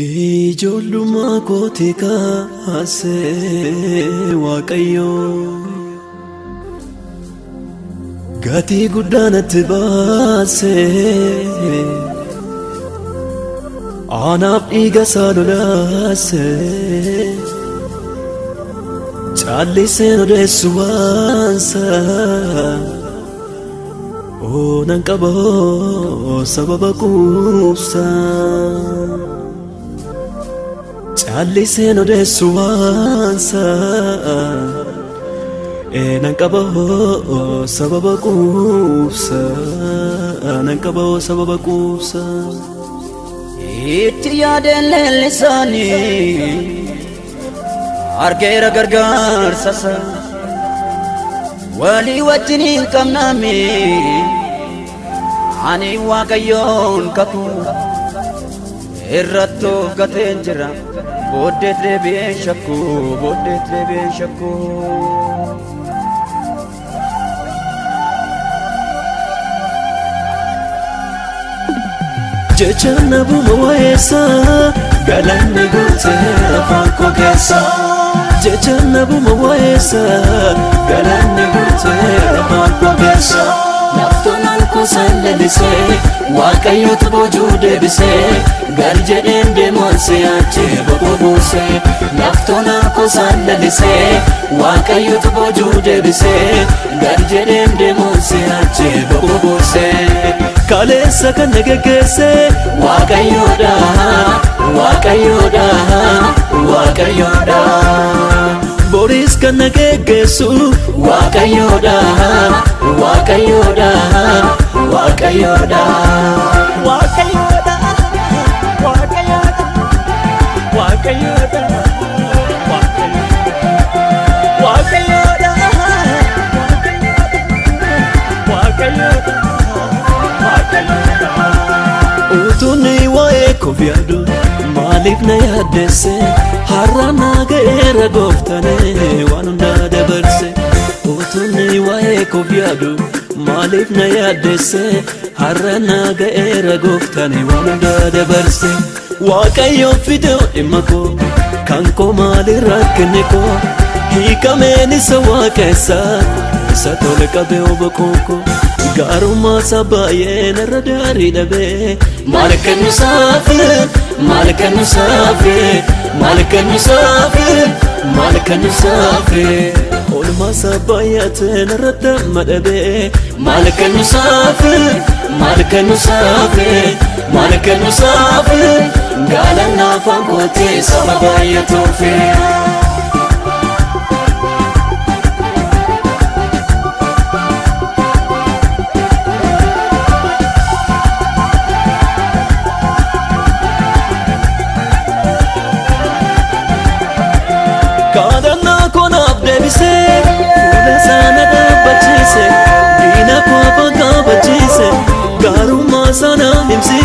Ijoollummaa kooti kaasee waaqayyo Gatii guddaa natti baasee Aanaaf dhiiga isaa lolaasee Caalliseen odeessu waansa Oonan qaboo sababa quubsaa caalliseen odeessu waansaa Enan qabahoo sababa quubsa Anan qabahoo sababa quubsa Itti yaadeen leellisaanii Argeera gargaarsasa Walii wajjin hin qabnamee ani waaqayyoon kaku irratti of gateen jira. ቦዴት ደቤን ሸኩ ቦዴት ደቤን ሸኩ jechaan abuma waa'eessa galanni guutee afaan koo keessa jechaan abuma waa'eessa galanni guutee afaan koo keessa. Naftoonaan kuusaan lalisee waaqayyoota boojuu deebisee gar jedheen deemuun si'achi bobboo buusee Naftoonaan kuusaan lalisee waaqayyoota boojuu deebisee gar jedheen deemuun si'achi bobboo buusee. Kaleessa kan geggeessee dhaa, waaqayyoodha dhaa. Boris kan geggeessu dhaa. waaqayyoodha waaqayyoodha waaqayyoodha waaqayyoodha waaqayyoodha waaqayyoodha waaqayyoodha na yaaddesse har'a naa ga'eera gooftane waan dabarse. Dubartoonni waa'ee koof yaadu maaliif na yaaddeesse har'a na ga'eera gooftani waan Waa dabarse waaqayyo fide dhimma koo kan koo maalirraa kenne koo hiikameen isa waaqessa isa tole qabee oba kookoo gaarummaa isaa baay'ee narra daarii dhabee maal akka nu saafe maal akka nu saafe maal akka nu saafe maal nu saafe. Ilmaasa baay'atee narratti madhabee maal kan nu saafee maal kan nu saafee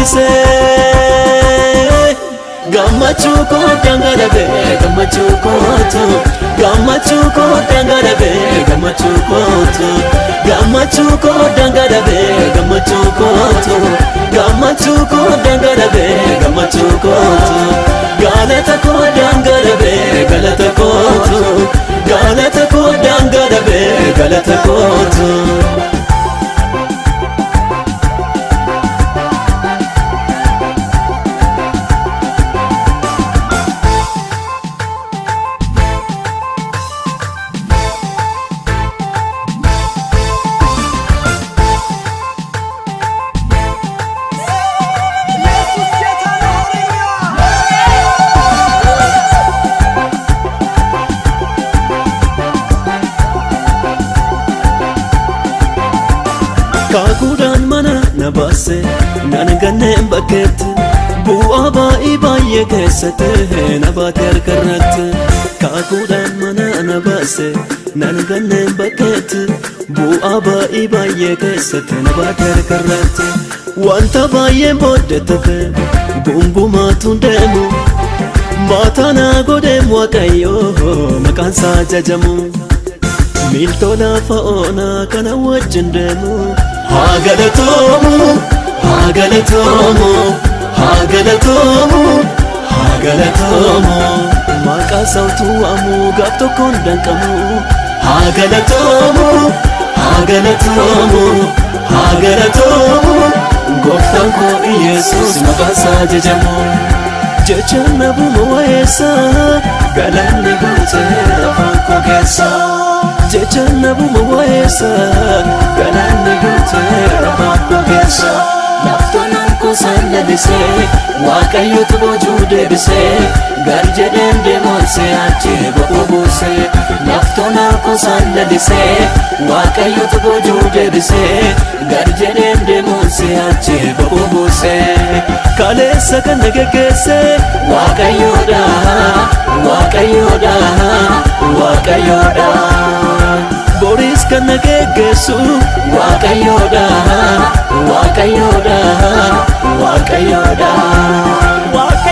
taasise gammachuu koodhaan galabe gammachuu kootu gammachuu koodhaan galabe gammachuu kootu kaakuudaan mana na baase naan ganneen bakkeetti bu'aa baay'ee baay'ee keessatti na baate harkarratti kaakuudhaan mana na baase naan ganneen bakkeetti bu'aa baay'ee baay'ee keessatti na baate harkarratti wanta baay'een booddee tafe gungumaatuun deemu maatanaa godheem waaqayyoo maqaansaa ajajamu miiltolaa fa'oonaa kana wajjin deemu. haa galatoomu haa galatoomu haa galatoomu haa galatoomu maqaa sautuu waamu gaaf tokkoon danqamu haa galatoomu haa galatoomu haa galatoomu gooftaan koo yesuus maqaasaa jajamu. Jechanna bumoeessa galanni guutee afaan koo keessa. Jechanna bumoeessa galanni guutee afaan koo keessa. isaan lalisee waaqayyotu boojuu deebisee gar jedheen deemoonsee achi boqoo buusee laftoon harkoo isaan lalisee waaqayyotu boojuu deebisee gar jedheen deemoonsee achi boqoo buusee kaleessa kan geggeessee waaqayyoodha waaqayyoodha waaqayyoodha. kan geggeessu waaqayyoodha waaqayyoodha waaqayyoodha